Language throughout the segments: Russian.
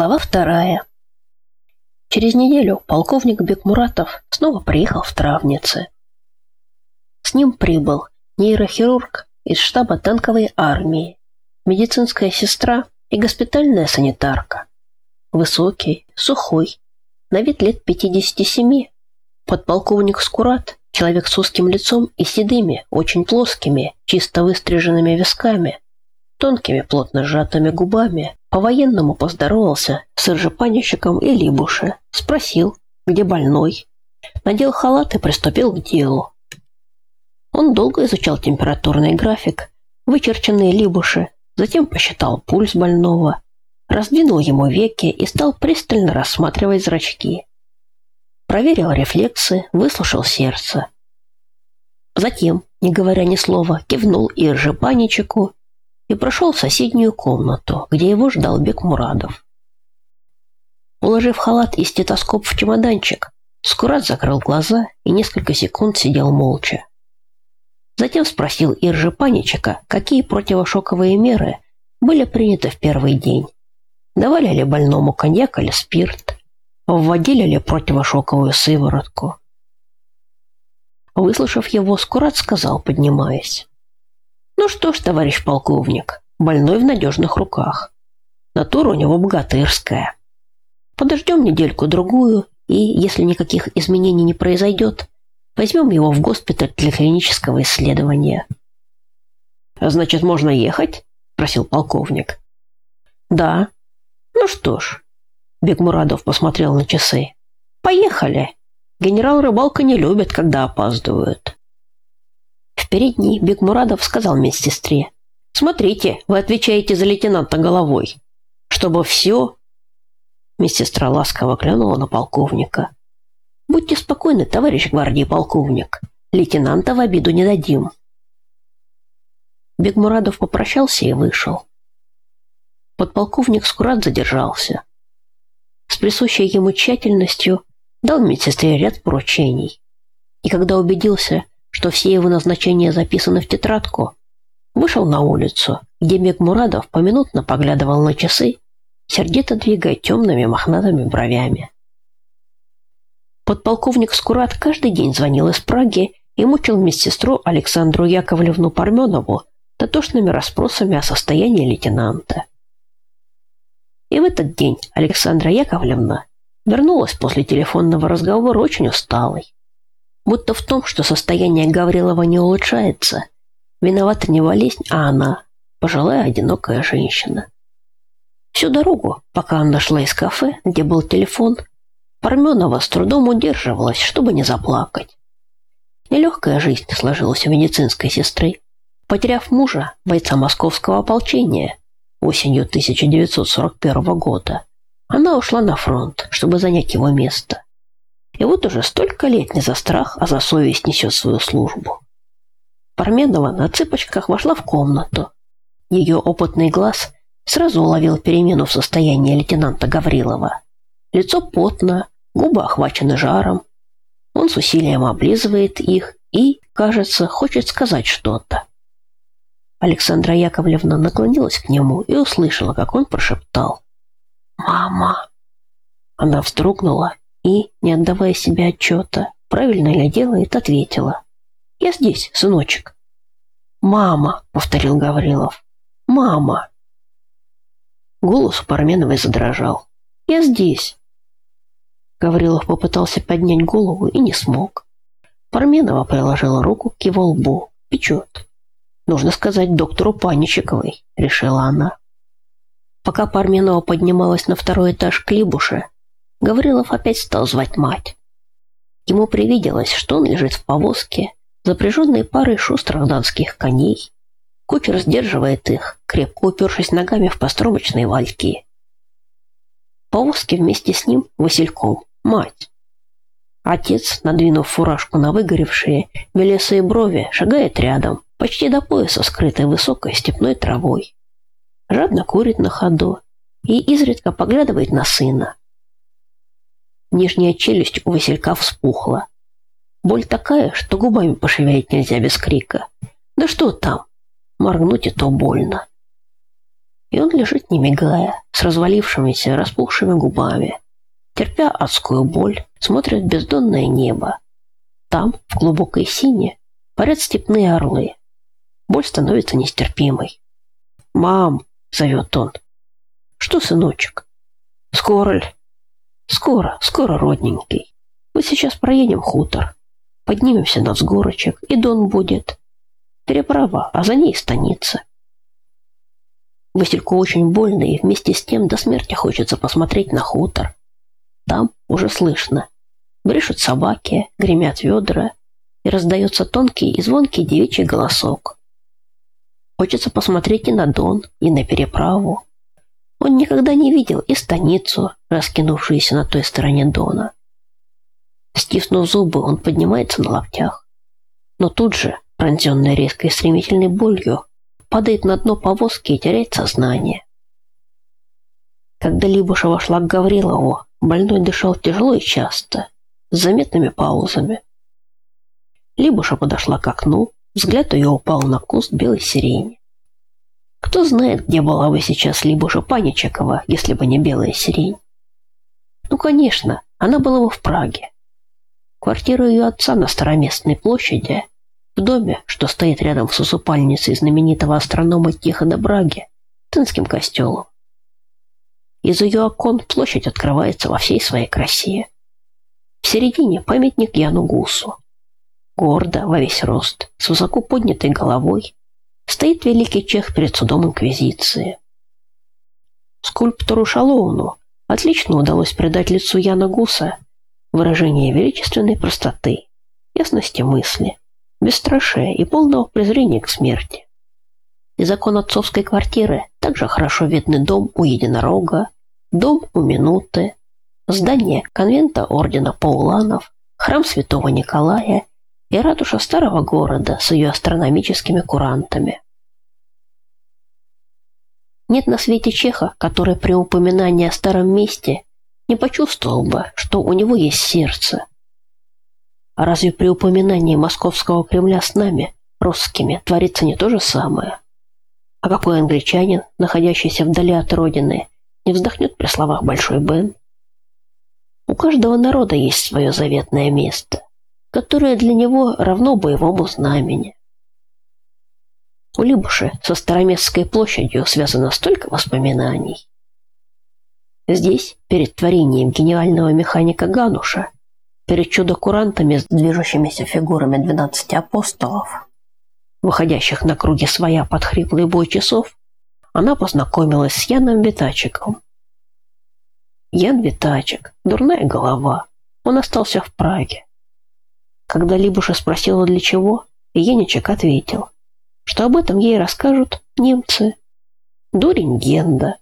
Глава вторая. Через неделю полковник Бекмуратов снова приехал в Травнице. С ним прибыл нейрохирург из штаба танковой армии, медицинская сестра и госпитальная санитарка. Высокий, сухой, на вид лет 57. Подполковник Скурат, человек с узким лицом и седыми, очень плоскими, чисто выстриженными висками, тонкими плотно сжатыми губами, по-военному поздоровался с ржепанищиком и Либуше, спросил, где больной, надел халат и приступил к делу. Он долго изучал температурный график, вычерченные Либуши, затем посчитал пульс больного, раздвинул ему веки и стал пристально рассматривать зрачки. Проверил рефлексы, выслушал сердце. Затем, не говоря ни слова, кивнул и ржепаничику и прошел в соседнюю комнату, где его ждал Бекмурадов. Уложив халат и стетоскоп в чемоданчик, Скурат закрыл глаза и несколько секунд сидел молча. Затем спросил Иржи Паничика, какие противошоковые меры были приняты в первый день. Давали ли больному коньяк или спирт? Вводили ли противошоковую сыворотку? Выслушав его, Скурат сказал, поднимаясь. Ну что ж, товарищ полковник, больной в надежных руках. Натура у него богатырская. Подождем недельку-другую, и, если никаких изменений не произойдет, возьмем его в госпиталь для клинического исследования. «Значит, можно ехать?» – спросил полковник. «Да». «Ну что ж», – Бекмурадов посмотрел на часы. «Поехали. Генерал Рыбалка не любит, когда опаздывают». Передней Бекмурадов сказал медсестре. «Смотрите, вы отвечаете за лейтенанта головой. Чтобы все...» Медсестра ласково глянула на полковника. «Будьте спокойны, товарищ гвардии полковник. Лейтенанта в обиду не дадим». Бекмурадов попрощался и вышел. Подполковник Скурат задержался. С присущей ему тщательностью дал медсестре ряд поручений. И когда убедился, что все его назначения записаны в тетрадку, вышел на улицу, где Мурадов поминутно поглядывал на часы, сердито двигая темными мохнатыми бровями. Подполковник Скурат каждый день звонил из Праги и мучил медсестру Александру Яковлевну Парменову дотошными расспросами о состоянии лейтенанта. И в этот день Александра Яковлевна вернулась после телефонного разговора очень усталой будто в том, что состояние Гаврилова не улучшается. Виновата не болезнь, а она, пожилая одинокая женщина. Всю дорогу, пока она шла из кафе, где был телефон, Парменова с трудом удерживалась, чтобы не заплакать. Нелегкая жизнь сложилась у медицинской сестры. Потеряв мужа, бойца московского ополчения, осенью 1941 года, она ушла на фронт, чтобы занять его место. И вот уже столько лет не за страх, а за совесть несет свою службу. Парменова на цыпочках вошла в комнату. Ее опытный глаз сразу уловил перемену в состоянии лейтенанта Гаврилова. Лицо потно, губы охвачены жаром. Он с усилием облизывает их и, кажется, хочет сказать что-то. Александра Яковлевна наклонилась к нему и услышала, как он прошептал. «Мама!» Она вздрогнула и, не отдавая себе отчета, правильно ли делает, ответила. «Я здесь, сыночек». «Мама», — повторил Гаврилов. «Мама». Голос у Парменовой задрожал. «Я здесь». Гаврилов попытался поднять голову и не смог. Парменова приложила руку к его лбу. Печет. «Нужно сказать доктору Паничиковой», — решила она. Пока Парменова поднималась на второй этаж к Либуше, Гаврилов опять стал звать мать. Ему привиделось, что он лежит в повозке, запряженной парой шустрых датских коней. Кучер сдерживает их, крепко упершись ногами в постромочные вальки. В повозке вместе с ним Васильком мать. Отец, надвинув фуражку на выгоревшие белесые брови, шагает рядом, почти до пояса, скрытой высокой степной травой. Жадно курит на ходу и изредка поглядывает на сына. Нижняя челюсть у Василька вспухла. Боль такая, что губами пошевелить нельзя без крика. Да что там? Моргнуть и то больно. И он лежит, не мигая, с развалившимися, распухшими губами. Терпя адскую боль, смотрит бездонное небо. Там, в глубокой сине, парят степные орлы. Боль становится нестерпимой. «Мам!» — зовет он. «Что, сыночек?» «Скоро ли?» «Скоро, скоро, родненький. Мы сейчас проедем хутор. Поднимемся на взгорочек, и дон будет. Переправа, а за ней станица. Васильку очень больно, и вместе с тем до смерти хочется посмотреть на хутор. Там уже слышно. Брешут собаки, гремят ведра, и раздается тонкий и звонкий девичий голосок. Хочется посмотреть и на Дон, и на переправу. Он никогда не видел и станицу, раскинувшуюся на той стороне Дона. Стиснув зубы, он поднимается на локтях. Но тут же, пронзенный резкой стремительной болью, падает на дно повозки и теряет сознание. Когда Либуша вошла к Гаврилову, больной дышал тяжело и часто, с заметными паузами. Либуша подошла к окну, взгляд ее упал на куст белой сирени. Кто знает, где была бы сейчас Либуша Паничекова, если бы не белая сирень. Ну, конечно, она была бы в Праге. Квартира ее отца на Староместной площади в доме, что стоит рядом с усыпальницей знаменитого астронома Тихода Браги, Тынским костелом. Из ее окон площадь открывается во всей своей красе. В середине памятник Яну Гусу. Гордо, во весь рост, с высоко поднятой головой, стоит великий чех перед судом Инквизиции. Скульптору Шалоуну отлично удалось придать лицу Яна Гуса выражение величественной простоты, ясности мысли, бесстрашия и полного презрения к смерти. Из окон отцовской квартиры также хорошо видны дом у единорога, дом у минуты, здание конвента ордена Пауланов, храм святого Николая и ратуша старого города с ее астрономическими курантами. Нет на свете чеха, который при упоминании о старом месте не почувствовал бы, что у него есть сердце, а разве при упоминании московского Кремля с нами, русскими, творится не то же самое? А какой англичанин, находящийся вдали от родины, не вздохнет при словах «Большой Бен»? У каждого народа есть свое заветное место, которое для него равно боевому знамени. У Либуши со Староместской площадью связано столько воспоминаний. Здесь, перед творением гениального механика Гануша, перед чудо-курантами с движущимися фигурами двенадцати апостолов, выходящих на круги своя под хриплый бой часов, она познакомилась с Яном Витачиком. Ян Витачик, дурная голова, он остался в Праге. Когда Либуша спросила для чего, Еничек ответил, что об этом ей расскажут немцы. Дурень Генда.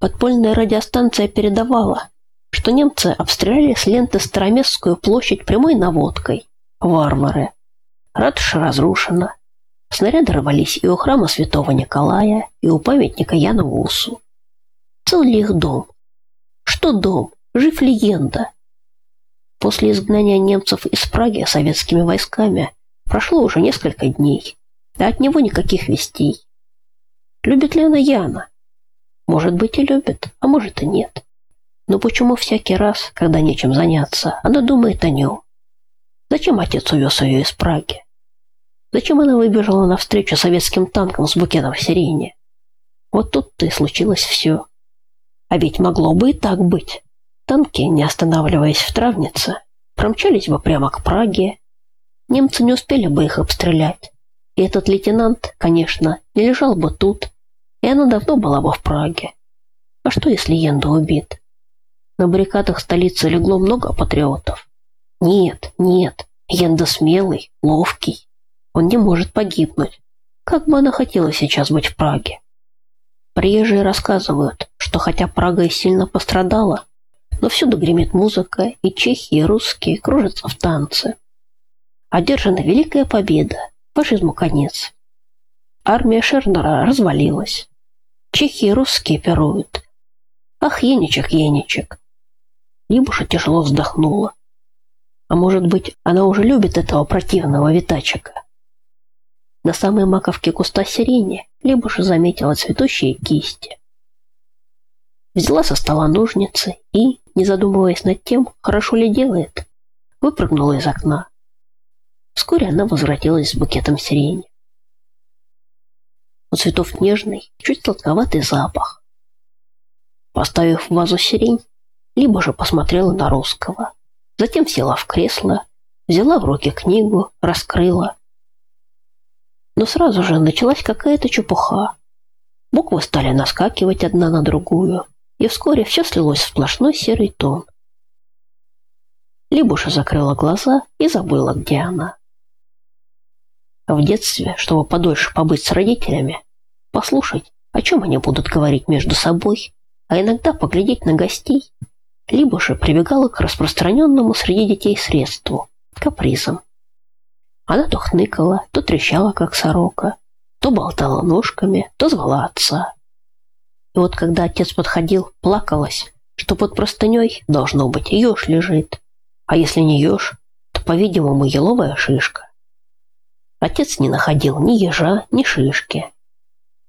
Подпольная радиостанция передавала, что немцы обстреляли с ленты Староместскую площадь прямой наводкой. Варвары. Ратуша разрушена. Снаряды рвались и у храма святого Николая, и у памятника Яна Усу. Цел ли их дом? Что дом? Жив легенда. После изгнания немцев из Праги советскими войсками прошло уже несколько дней, а от него никаких вестей. Любит ли она Яна? Может быть и любит, а может и нет. Но почему всякий раз, когда нечем заняться, она думает о нем? Зачем отец увез ее из Праги? Зачем она выбежала навстречу советским танкам с букетом сирени? Вот тут-то и случилось все. А ведь могло бы и так быть. Танки, не останавливаясь в травнице, промчались бы прямо к Праге. Немцы не успели бы их обстрелять. И этот лейтенант, конечно, не лежал бы тут, и она давно была бы в Праге. А что, если Янда убит? На баррикадах столицы легло много патриотов. Нет, нет, Янда смелый, ловкий. Он не может погибнуть. Как бы она хотела сейчас быть в Праге. Приезжие рассказывают, что хотя Прага и сильно пострадала, но всюду гремит музыка, и чехи, и русские кружатся в танце. Одержана великая победа, фашизму конец. Армия Шернера развалилась. Чехи и русские пируют. Ах, Еничек, Еничек, Либуша тяжело вздохнула. А может быть, она уже любит этого противного Витачика? на самой маковке куста сирени, либо же заметила цветущие кисти. Взяла со стола ножницы и, не задумываясь над тем, хорошо ли делает, выпрыгнула из окна. Вскоре она возвратилась с букетом сирени. У цветов нежный, чуть сладковатый запах. Поставив в вазу сирень, либо же посмотрела на русского. Затем села в кресло, взяла в руки книгу, раскрыла. Но сразу же началась какая-то чепуха. Буквы стали наскакивать одна на другую, и вскоре все слилось в сплошной серый тон. Либуша закрыла глаза и забыла, где она. В детстве, чтобы подольше побыть с родителями, послушать, о чем они будут говорить между собой, а иногда поглядеть на гостей, либо же прибегала к распространенному среди детей средству – капризам. Она то хныкала, то трещала, как сорока, то болтала ножками, то звала отца. И вот когда отец подходил, плакалась, что под простыней, должно быть, еж лежит, а если не еж, то, по-видимому, еловая шишка. Отец не находил ни ежа, ни шишки.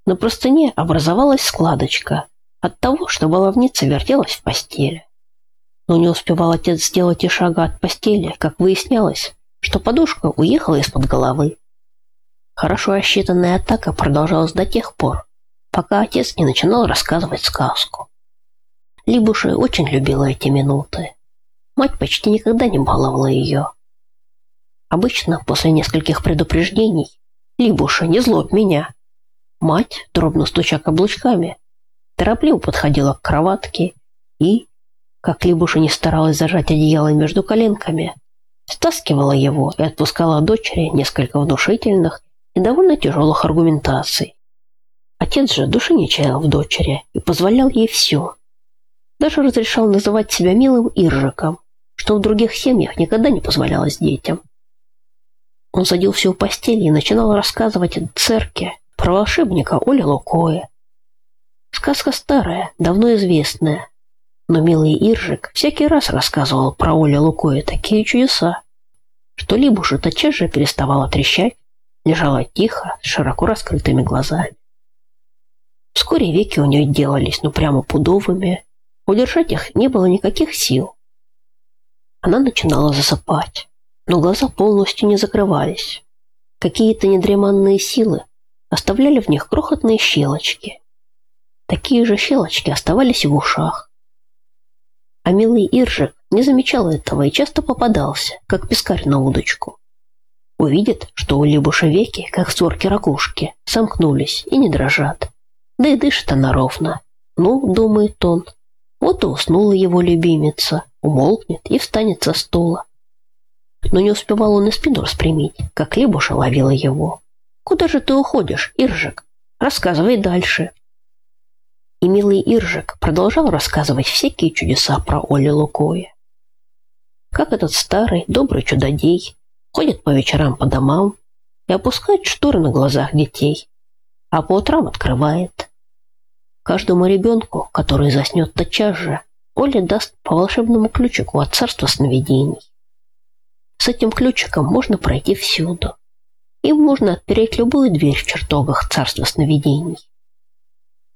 На простыне образовалась складочка от того, что баловница вертелась в постели. Но не успевал отец сделать и шага от постели, как выяснялось, что подушка уехала из-под головы. Хорошо рассчитанная атака продолжалась до тех пор, пока отец не начинал рассказывать сказку. Либуша очень любила эти минуты. Мать почти никогда не баловала ее. Обычно после нескольких предупреждений «Либуша, не злобь меня!» Мать, дробно стуча каблучками, торопливо подходила к кроватке и, как Либуша не старалась зажать одеяло между коленками, стаскивала его и отпускала дочери несколько внушительных и довольно тяжелых аргументаций. Отец же души не чаял в дочери и позволял ей все. Даже разрешал называть себя милым Иржиком, что в других семьях никогда не позволялось детям. Он садился у постели и начинал рассказывать о церкви про волшебника Оля Лукоя. Сказка старая, давно известная, но милый Иржик всякий раз рассказывал про Оля Лукоя такие чудеса, что Либуша тотчас же переставала трещать, лежала тихо, с широко раскрытыми глазами. Вскоре веки у нее делались ну прямо пудовыми, удержать их не было никаких сил. Она начинала засыпать но глаза полностью не закрывались. Какие-то недреманные силы оставляли в них крохотные щелочки. Такие же щелочки оставались в ушах. А милый Иржик не замечал этого и часто попадался, как пескарь на удочку. Увидит, что у Либуша веки, как створки ракушки, сомкнулись и не дрожат. Да и дышит она ровно. Ну, думает он, вот и уснула его любимица, умолкнет и встанет со стула. Но не успевал он и спину распрямить, как Лебуша ловила его. «Куда же ты уходишь, Иржик? Рассказывай дальше». И милый Иржик продолжал рассказывать всякие чудеса про Оли Лукоя. Как этот старый, добрый чудодей ходит по вечерам по домам и опускает шторы на глазах детей, а по утрам открывает. Каждому ребенку, который заснет тотчас же, Оля даст по волшебному ключику от царства сновидений. С этим ключиком можно пройти всюду. Им можно отпереть любую дверь в чертогах царства сновидений.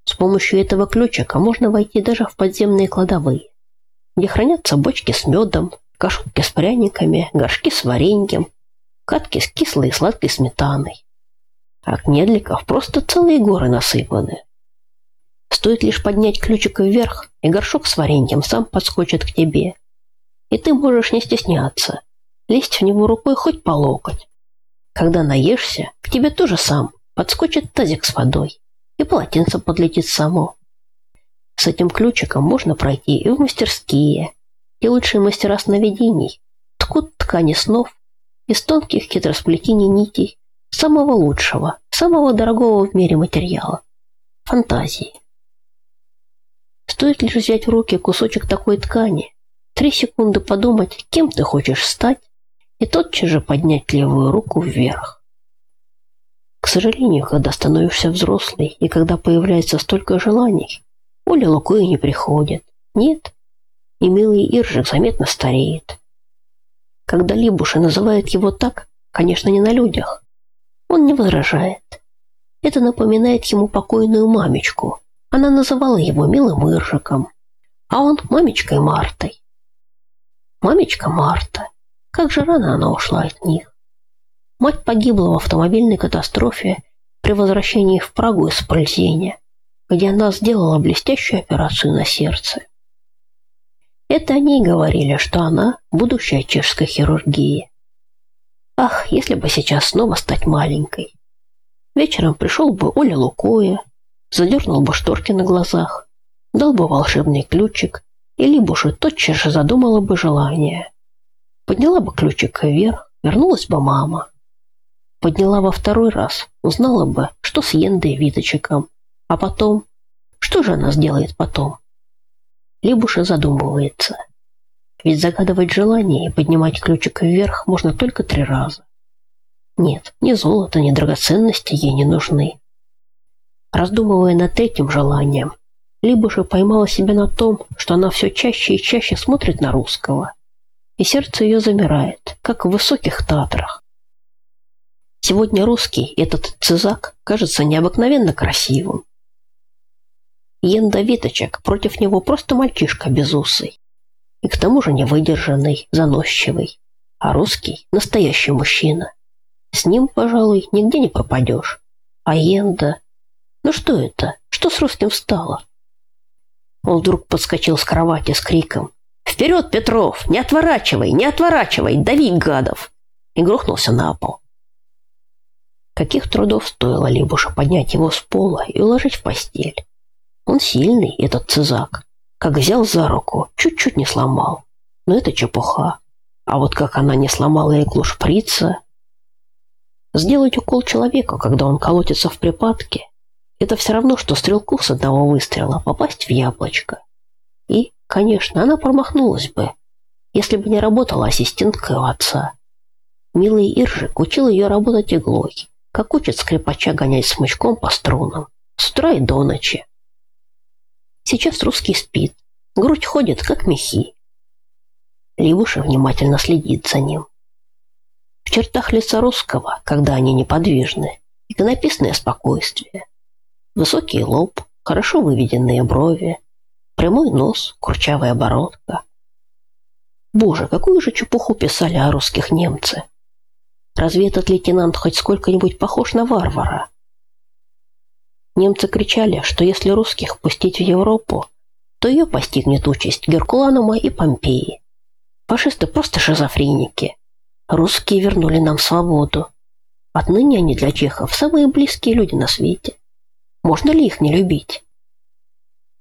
С помощью этого ключика можно войти даже в подземные кладовые, где хранятся бочки с медом, кашутки с пряниками, горшки с вареньем, катки с кислой и сладкой сметаной. А кнедликов просто целые горы насыпаны. Стоит лишь поднять ключик вверх, и горшок с вареньем сам подскочит к тебе. И ты можешь не стесняться – лезть в него рукой хоть по локоть. Когда наешься, к тебе тоже сам подскочит тазик с водой, и полотенце подлетит само. С этим ключиком можно пройти и в мастерские, и лучшие мастера сновидений ткут ткани снов из тонких хитросплетений нитей самого лучшего, самого дорогого в мире материала – фантазии. Стоит лишь взять в руки кусочек такой ткани, три секунды подумать, кем ты хочешь стать, и тотчас же поднять левую руку вверх. К сожалению, когда становишься взрослый и когда появляется столько желаний, Оля Лукуя не приходит. Нет. И милый Иржик заметно стареет. Когда Либуша называет его так, конечно, не на людях, Он не возражает. Это напоминает ему покойную мамечку. Она называла его милым Иржиком, а он мамечкой Мартой. Мамечка Марта. Как же рано она ушла от них. Мать погибла в автомобильной катастрофе при возвращении в Прагу из Пользения, где она сделала блестящую операцию на сердце. Это они говорили, что она – будущая чешской хирургии. Ах, если бы сейчас снова стать маленькой. Вечером пришел бы Оля Лукоя, задернул бы шторки на глазах, дал бы волшебный ключик, и Либуша тотчас же задумала бы желание. Подняла бы ключик вверх, вернулась бы мама. Подняла во второй раз, узнала бы, что с Ендой Виточеком. А потом... Что же она сделает потом? Либуша задумывается. Ведь загадывать желание и поднимать ключик вверх можно только три раза. Нет, ни золото, ни драгоценности ей не нужны. Раздумывая над этим желанием, Либуша поймала себя на том, что она все чаще и чаще смотрит на русского. И сердце ее замирает, как в высоких татрах. Сегодня русский, этот цизак, кажется необыкновенно красивым. Енда Виточек против него просто мальчишка безусый и к тому же невыдержанный, заносчивый. А русский – настоящий мужчина. С ним, пожалуй, нигде не пропадешь. А Енда... Ну что это? Что с русским стало? Он вдруг подскочил с кровати с криком. «Вперед, Петров! Не отворачивай! Не отворачивай! Дави, гадов!» И грохнулся на пол. Каких трудов стоило Либуша поднять его с пола и уложить в постель. Он сильный, этот цизак. Как взял за руку, чуть-чуть не сломал. Но это чепуха. А вот как она не сломала иглу шприца... Сделать укол человеку, когда он колотится в припадке, это все равно, что стрелку с одного выстрела попасть в яблочко. И, конечно, она промахнулась бы, если бы не работала ассистентка отца. Милый Иржик учил ее работать иглой, как учит скрипача гонять смычком по струнам, с утра и до ночи. Сейчас русский спит, грудь ходит, как мехи. Левуша внимательно следит за ним. В чертах лица русского, когда они неподвижны, иконописное спокойствие. Высокий лоб, хорошо выведенные брови, прямой нос, курчавая бородка. Боже, какую же чепуху писали о русских немцы. Разве этот лейтенант хоть сколько-нибудь похож на варвара? Немцы кричали, что если русских пустить в Европу, то ее постигнет участь Геркуланума и Помпеи. Фашисты просто шизофреники. Русские вернули нам свободу. Отныне они для чехов самые близкие люди на свете. Можно ли их не любить?